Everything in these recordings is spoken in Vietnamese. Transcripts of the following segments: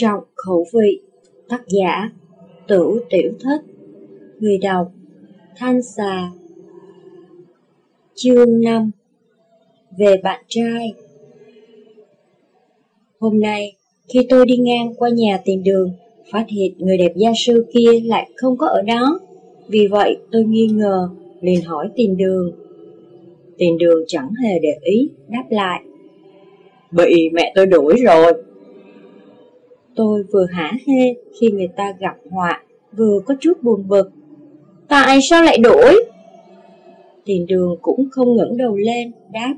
Trọng khẩu vị Tác giả tửu Tiểu Thất Người đọc Thanh Xà Chương 5 Về bạn trai Hôm nay, khi tôi đi ngang qua nhà tiền đường, phát hiện người đẹp gia sư kia lại không có ở đó. Vì vậy, tôi nghi ngờ, liền hỏi tiền đường. Tiền đường chẳng hề để ý, đáp lại. Bị mẹ tôi đuổi rồi. Tôi vừa hả hê khi người ta gặp họa, vừa có chút buồn bực. Tại sao lại đổi Tiền đường cũng không ngẩng đầu lên, đáp.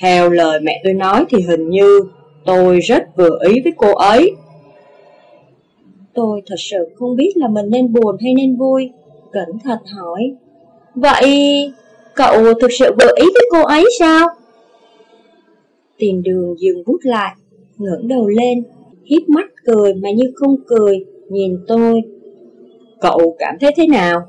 Theo lời mẹ tôi nói thì hình như tôi rất vừa ý với cô ấy. Tôi thật sự không biết là mình nên buồn hay nên vui, cẩn thận hỏi. Vậy cậu thực sự vừa ý với cô ấy sao? Tiền đường dừng bút lại, ngẩng đầu lên, hiếp mắt cười mà như không cười, nhìn tôi. Cậu cảm thấy thế nào?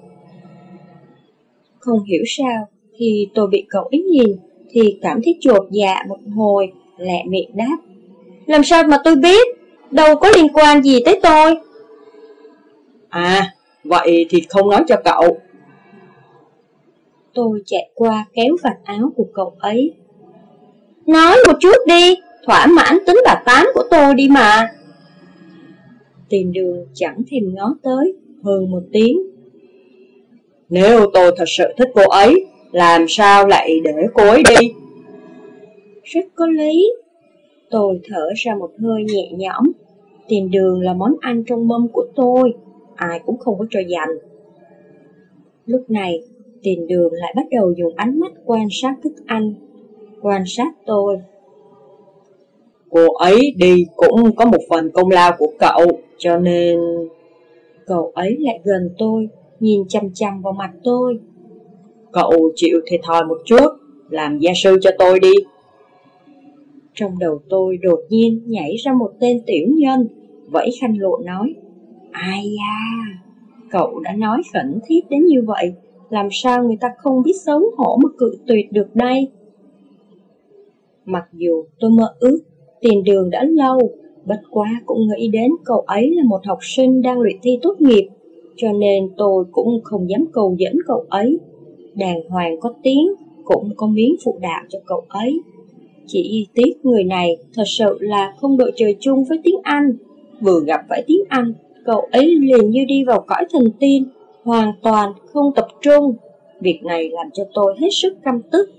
Không hiểu sao, khi tôi bị cậu ấy nhìn, thì cảm thấy chột dạ một hồi, lẹ miệng đáp. Làm sao mà tôi biết, đâu có liên quan gì tới tôi. À, vậy thì không nói cho cậu. Tôi chạy qua kéo vạt áo của cậu ấy. Nói một chút đi, thỏa mãn tính bà tám của tôi đi mà. Tiền đường chẳng thèm ngó tới, hừ một tiếng. Nếu tôi thật sự thích cô ấy, làm sao lại để cô ấy đi? Rất có lý. Tôi thở ra một hơi nhẹ nhõm. Tiền đường là món ăn trong mâm của tôi, ai cũng không có cho dành. Lúc này, tiền đường lại bắt đầu dùng ánh mắt quan sát thức ăn. Quan sát tôi. Cô ấy đi cũng có một phần công lao của cậu, cho nên... Cậu ấy lại gần tôi, nhìn chăm chăm vào mặt tôi. Cậu chịu thiệt thòi một chút, làm gia sư cho tôi đi. Trong đầu tôi đột nhiên nhảy ra một tên tiểu nhân, vẫy khăn lộ nói. Ai da, cậu đã nói khẩn thiết đến như vậy, làm sao người ta không biết xấu hổ mà cự tuyệt được đây? Mặc dù tôi mơ ước, tiền đường đã lâu, bất quá cũng nghĩ đến cậu ấy là một học sinh đang luyện thi tốt nghiệp, cho nên tôi cũng không dám cầu dẫn cậu ấy. Đàng hoàng có tiếng, cũng có miếng phụ đạo cho cậu ấy. Chỉ tiếc người này thật sự là không đội trời chung với tiếng Anh. Vừa gặp phải tiếng Anh, cậu ấy liền như đi vào cõi thần tiên, hoàn toàn không tập trung. Việc này làm cho tôi hết sức căm tức,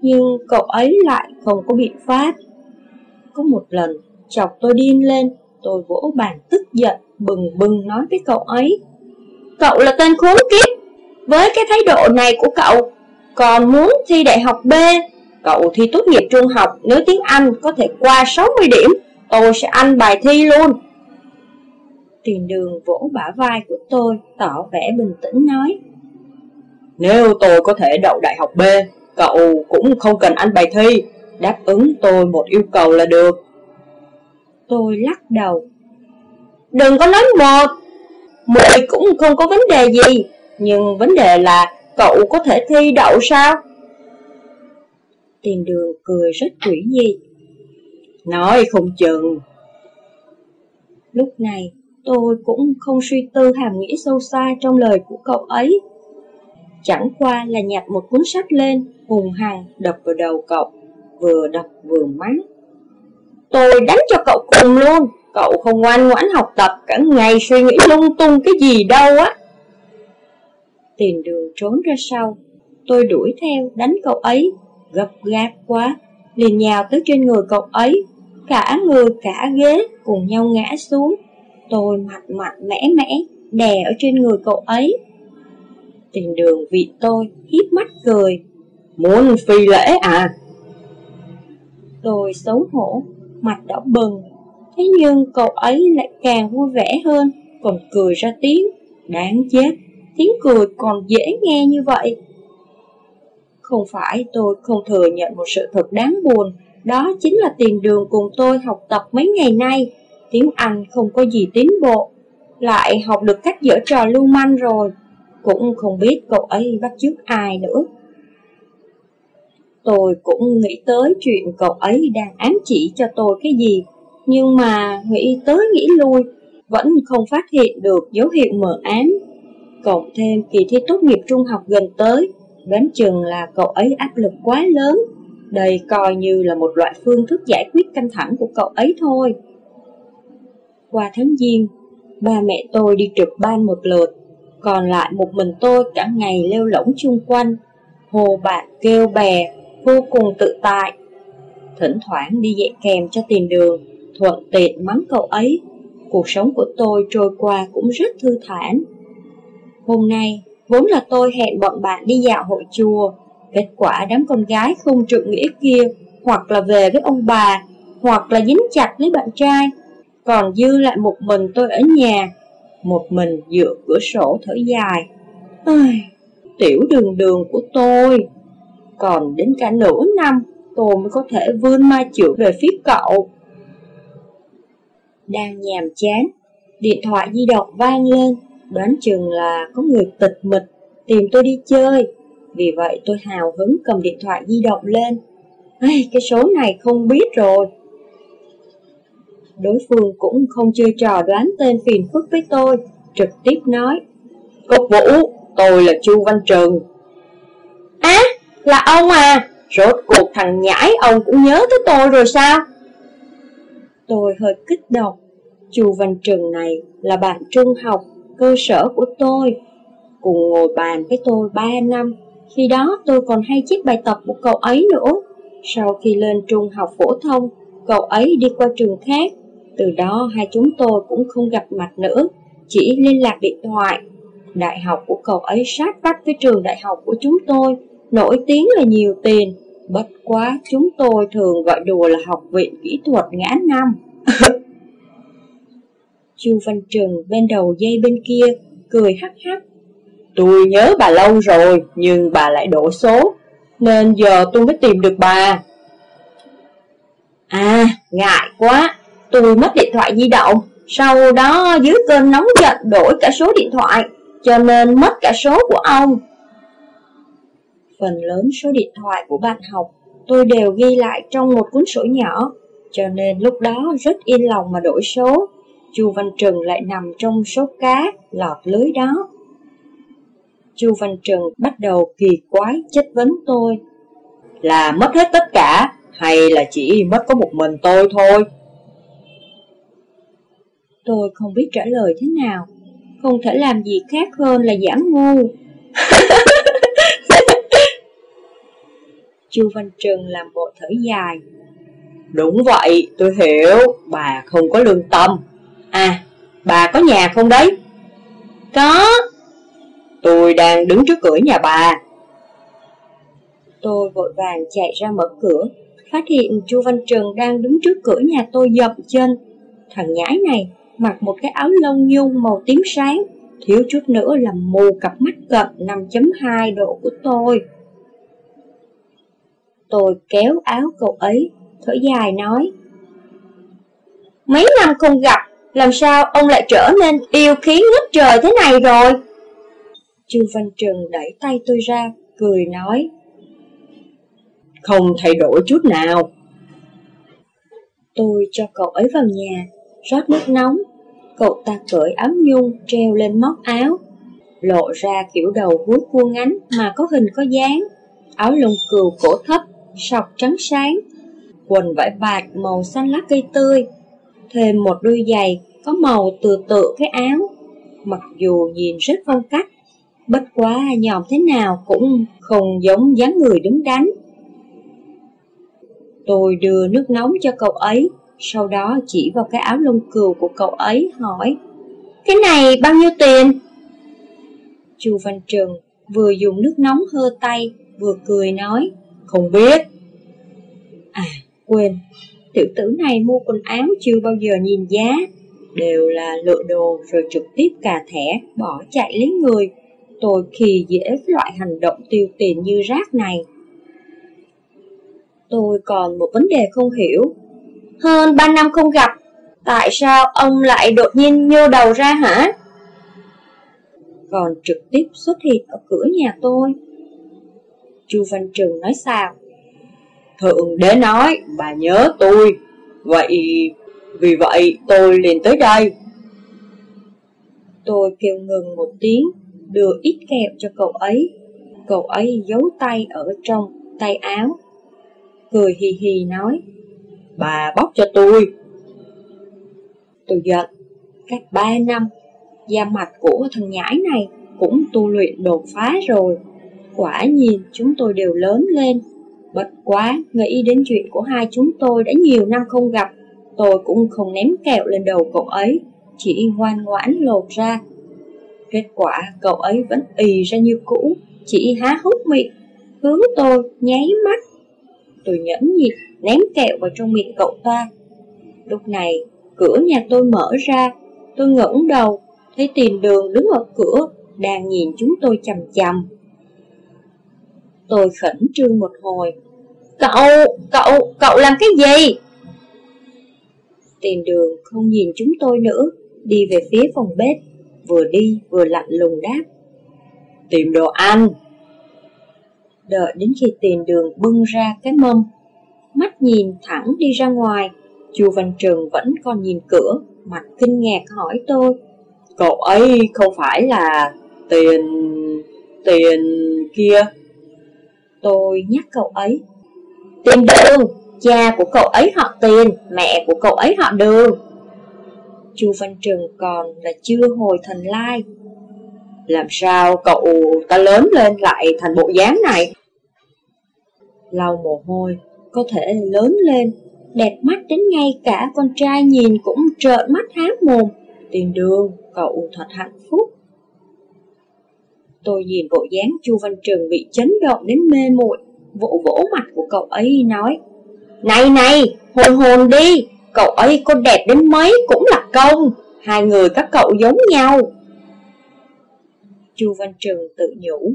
nhưng cậu ấy lại không có biện pháp. Có một lần, chọc tôi điên lên, tôi vỗ bàn tức giận, bừng bừng nói với cậu ấy. Cậu là tên khốn kiếp, với cái thái độ này của cậu, còn muốn thi đại học B, cậu thi tốt nghiệp trung học nếu tiếng Anh có thể qua 60 điểm, tôi sẽ ăn bài thi luôn. Tiền đường vỗ bả vai của tôi, tỏ vẻ bình tĩnh nói. Nếu tôi có thể đậu đại học B, cậu cũng không cần ăn bài thi, đáp ứng tôi một yêu cầu là được. Tôi lắc đầu. Đừng có nói một, mười cũng không có vấn đề gì, nhưng vấn đề là cậu có thể thi đậu sao? Tiền đường cười rất quỷ dị. Nói không chừng. Lúc này, tôi cũng không suy tư hàm nghĩa sâu xa trong lời của cậu ấy. Chẳng qua là nhặt một cuốn sách lên, hùng hằng đập vào đầu cậu, vừa đập vừa mắng. Tôi đánh cho cậu cùng luôn, cậu không ngoan ngoãn học tập, cả ngày suy nghĩ lung tung cái gì đâu á. Tiền đường trốn ra sau, tôi đuổi theo đánh cậu ấy, gập gáp quá, liền nhào tới trên người cậu ấy, cả người cả ghế cùng nhau ngã xuống. Tôi mặt mặt mẽ mẽ, đè ở trên người cậu ấy. Tiền đường vị tôi, hiếp mắt cười. Muốn phi lễ à? Tôi xấu hổ, mặt đỏ bừng. Thế nhưng cậu ấy lại càng vui vẻ hơn, còn cười ra tiếng. Đáng chết, tiếng cười còn dễ nghe như vậy. Không phải tôi không thừa nhận một sự thật đáng buồn, đó chính là tiền đường cùng tôi học tập mấy ngày nay. Tiếng Anh không có gì tiến bộ, lại học được cách dở trò lưu manh rồi. Cũng không biết cậu ấy bắt chước ai nữa. Tôi cũng nghĩ tới chuyện cậu ấy đang ám chỉ cho tôi cái gì. Nhưng mà nghĩ tới nghĩ lui, vẫn không phát hiện được dấu hiệu mờ ám. Cộng thêm kỳ thi tốt nghiệp trung học gần tới, đoán chừng là cậu ấy áp lực quá lớn. Đây coi như là một loại phương thức giải quyết căng thẳng của cậu ấy thôi. Qua tháng Giêng, ba mẹ tôi đi trực ban một lượt, còn lại một mình tôi cả ngày leo lỏng chung quanh, hồ bạn kêu bè, vô cùng tự tại. Thỉnh thoảng đi dạy kèm cho tiền đường, thuận tiện mắng cậu ấy. Cuộc sống của tôi trôi qua cũng rất thư thản. Hôm nay, vốn là tôi hẹn bọn bạn đi dạo hội chùa, kết quả đám con gái không trượng nghĩa kia, hoặc là về với ông bà, hoặc là dính chặt lấy bạn trai, còn dư lại một mình tôi ở nhà, một mình dựa cửa sổ thở dài. Ai, tiểu đường đường của tôi, còn đến cả nửa năm tôi mới có thể vươn ma chữ về phía cậu. Đang nhàm chán, điện thoại di động vang lên, đoán chừng là có người tịch mịch tìm tôi đi chơi. Vì vậy tôi hào hứng cầm điện thoại di động lên. Ai, cái số này không biết rồi. Đối phương cũng không chơi trò đoán tên phiền phức với tôi, trực tiếp nói. Cốc Vũ, tôi là Chu Văn Trừng. Á, là ông à, rốt cuộc thằng nhãi ông cũng nhớ tới tôi rồi sao? Tôi hơi kích động, Chu Văn Trừng này là bạn trung học, cơ sở của tôi. Cùng ngồi bàn với tôi 3 năm, khi đó tôi còn hay chép bài tập của cậu ấy nữa. Sau khi lên trung học phổ thông, cậu ấy đi qua trường khác, từ đó hai chúng tôi cũng không gặp mặt nữa, chỉ liên lạc điện thoại. Đại học của cậu ấy sát vách với trường đại học của chúng tôi, nổi tiếng là nhiều tiền. Bất quá chúng tôi thường gọi đùa là học viện kỹ thuật ngã năm. Chu Văn Trừng bên đầu dây bên kia, cười hắc hắc. Tôi nhớ bà lâu rồi, nhưng bà lại đổ số, nên giờ tôi mới tìm được bà. À, ngại quá, tôi mất điện thoại di động, sau đó dưới cơn nóng giận đổi cả số điện thoại, cho nên mất cả số của ông. Phần lớn số điện thoại của bạn học tôi đều ghi lại trong một cuốn sổ nhỏ, cho nên lúc đó rất yên lòng mà đổi số. Chu Văn Trừng lại nằm trong số cá lọt lưới đó. Chu Văn Trừng bắt đầu kỳ quái chất vấn tôi. Là mất hết tất cả hay là chỉ mất có một mình tôi thôi? Tôi không biết trả lời thế nào, không thể làm gì khác hơn là giả ngu. Chu Văn Trừng làm bộ thở dài. Đúng vậy, tôi hiểu, bà không có lương tâm. À, bà có nhà không đấy? Có. Tôi đang đứng trước cửa nhà bà. Tôi vội vàng chạy ra mở cửa, phát hiện Chu Văn Trừng đang đứng trước cửa nhà tôi dậm chân. Thằng nhãi này mặc một cái áo lông nhung màu tím sáng, thiếu chút nữa làm mù cặp mắt cận 5.2 độ của tôi. Tôi kéo áo cậu ấy, thở dài nói. Mấy năm không gặp, làm sao ông lại trở nên yêu khí ngất trời thế này rồi? Chu Văn Trừng đẩy tay tôi ra, cười nói. Không thay đổi chút nào. Tôi cho cậu ấy vào nhà, rót nước nóng. Cậu ta cởi áo nhung treo lên móc áo, lộ ra kiểu đầu húi cua ngắn mà có hình có dáng, áo lông cừu cổ thấp, sọc trắng sáng, quần vải bạc màu xanh lá cây tươi, thêm một đôi giày có màu từ tự cái áo. Mặc dù nhìn rất phong cách, bất quá nhòm thế nào cũng không giống dáng người đứng đắn. Tôi đưa nước nóng cho cậu ấy, sau đó chỉ vào cái áo lông cừu của cậu ấy hỏi Cái này bao nhiêu tiền? Chu Văn Trừng vừa dùng nước nóng hơ tay, vừa cười nói không biết. À, quên, tiểu tử này mua quần áo chưa bao giờ nhìn giá, đều là lựa đồ rồi trực tiếp cà thẻ, bỏ chạy lấy người. Tôi khi dễ loại hành động tiêu tiền như rác này. Tôi còn một vấn đề không hiểu. Hơn 3 năm không gặp, tại sao ông lại đột nhiên nhô đầu ra hả? Còn trực tiếp xuất hiện ở cửa nhà tôi. Chu Văn trường nói sao? Thượng đế nói, bà nhớ tôi. Vậy Vì vậy tôi liền tới đây. Tôi kêu ngừng một tiếng, đưa ít kẹo cho cậu ấy. Cậu ấy giấu tay ở trong tay áo. Cười hì hì nói, bà bóc cho tôi. Tôi giận, cách ba năm, da mặt của thằng nhãi này cũng tu luyện đột phá rồi. Quả nhiên chúng tôi đều lớn lên. Bất quá, nghĩ đến chuyện của hai chúng tôi đã nhiều năm không gặp, tôi cũng không ném kẹo lên đầu cậu ấy, chỉ ngoan ngoãn lột ra. Kết quả cậu ấy vẫn ì ra như cũ, chỉ há hốc miệng, hướng tôi nháy mắt. Tôi nhẫn nhịn ném kẹo vào trong miệng cậu ta. Lúc này, cửa nhà tôi mở ra, tôi ngẩng đầu, thấy tiền đường đứng ở cửa, đang nhìn chúng tôi chầm chầm. Tôi khẩn trương một hồi. Cậu, cậu, cậu làm cái gì? Tiền đường không nhìn chúng tôi nữa, đi về phía phòng bếp, vừa đi vừa lạnh lùng đáp. Tìm đồ ăn. Đợi đến khi tiền đường bưng ra cái mâm, mắt nhìn thẳng đi ra ngoài, Chu Văn Trường vẫn còn nhìn cửa, mặt kinh ngạc hỏi tôi. Cậu ấy không phải là tiền... tiền kia Tôi nhắc cậu ấy. Tiền đường Cha của cậu ấy họ tiền Mẹ của cậu ấy họ đường. Chu Văn Trường còn là chưa hồi thần lai. Làm sao cậu ta lớn lên lại thành bộ dáng này? Lau mồ hôi, Có thể lớn lên, Đẹp mắt đến ngay cả con trai nhìn cũng trợn mắt há mồm. Tiền đường, Cậu thật hạnh phúc. Tôi nhìn bộ dáng Chu Văn Trường bị chấn động đến mê muội, vỗ vỗ mặt của cậu ấy nói Này này, hồn hồn đi, cậu ấy có đẹp đến mấy cũng là công, hai người các cậu giống nhau. Chu Văn Trường tự nhủ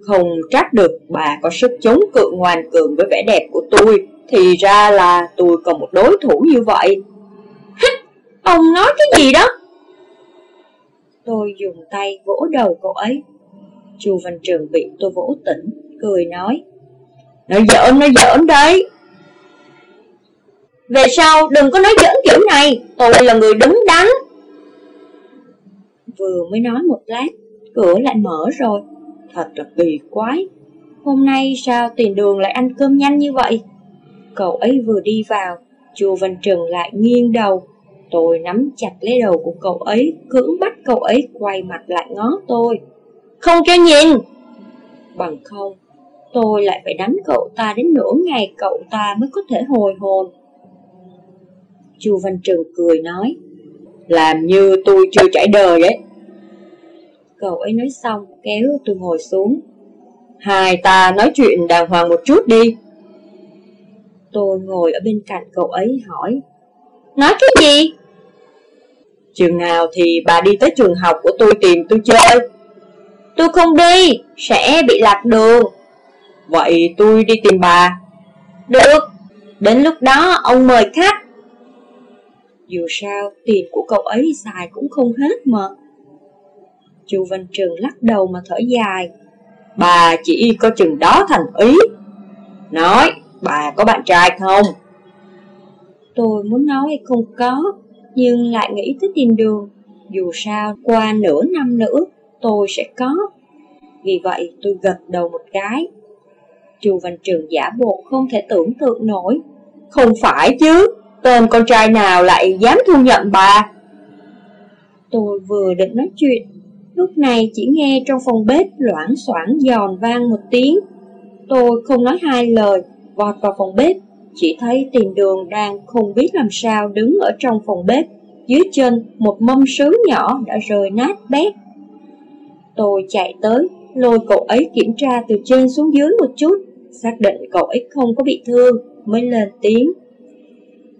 Không trách được bà có sức chống cự ngoan cường với vẻ đẹp của tôi Thì ra là tôi còn một đối thủ như vậy. Ông nói cái gì đó? Tôi dùng tay vỗ đầu cậu ấy. Chu Văn Trường bị tôi vỗ tỉnh, cười nói. Nó giỡn, nó giỡn đấy. Về sau đừng có nói giỡn kiểu này, tôi là người đứng đắn. Vừa mới nói một lát, cửa lại mở rồi. Thật là kỳ quái. Hôm nay sao tiền đường lại ăn cơm nhanh như vậy? Cậu ấy vừa đi vào, Chu Văn Trường lại nghiêng đầu. Tôi nắm chặt lấy đầu của cậu ấy, cưỡng bắt cậu ấy quay mặt lại ngó tôi. Không cho nhìn. Bằng không Tôi lại phải đánh cậu ta đến nửa ngày cậu ta mới có thể hồi hồn. Chu Văn Trường cười nói Làm như tôi chưa trải đời ấy. Cậu ấy nói xong kéo tôi ngồi xuống. Hai ta nói chuyện đàng hoàng một chút đi. Tôi ngồi ở bên cạnh cậu ấy hỏi Nói cái gì? Chừng nào thì bà đi tới trường học của tôi tìm tôi chơi Tôi không đi, sẽ bị lạc đường. Vậy tôi đi tìm bà. Được, đến lúc đó ông mời khách. Dù sao, tiền của cậu ấy xài cũng không hết mà. Chu Văn Trường lắc đầu mà thở dài. Bà chỉ có chừng đó thành ý. Nói, bà có bạn trai không? Tôi muốn nói không có, nhưng lại nghĩ tới tiền đường. Dù sao, qua nửa năm nữa, tôi sẽ có. Vì vậy tôi gật đầu một cái. Chu Văn Trường giả bộ không thể tưởng tượng nổi. Không phải chứ, tên con trai nào lại dám thu nhận bà? Tôi vừa định nói chuyện, lúc này chỉ nghe trong phòng bếp loãng xoảng giòn vang một tiếng. Tôi không nói hai lời, vọt vào phòng bếp, chỉ thấy tiền đường đang không biết làm sao đứng ở trong phòng bếp. Dưới chân một mâm sứ nhỏ đã rời nát bét. Tôi chạy tới, lôi cậu ấy kiểm tra từ trên xuống dưới một chút, xác định cậu ấy không có bị thương, mới lên tiếng.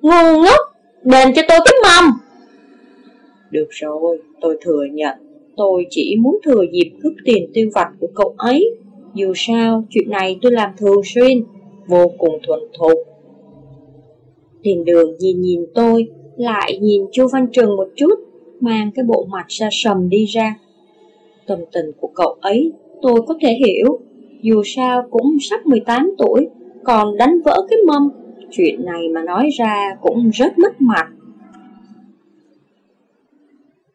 Ngu ngốc, đền cho tôi cái mâm. Được rồi, tôi thừa nhận, tôi chỉ muốn thừa dịp cướp tiền tiêu vặt của cậu ấy. Dù sao, chuyện này tôi làm thường xuyên, vô cùng thuần thục. Tiền đường nhìn nhìn tôi, lại nhìn Chu Văn Trường một chút, mang cái bộ mặt xa sầm đi ra. Tâm tình của cậu ấy tôi có thể hiểu, dù sao cũng sắp 18 tuổi, còn đánh vỡ cái mâm, chuyện này mà nói ra cũng rất mất mặt.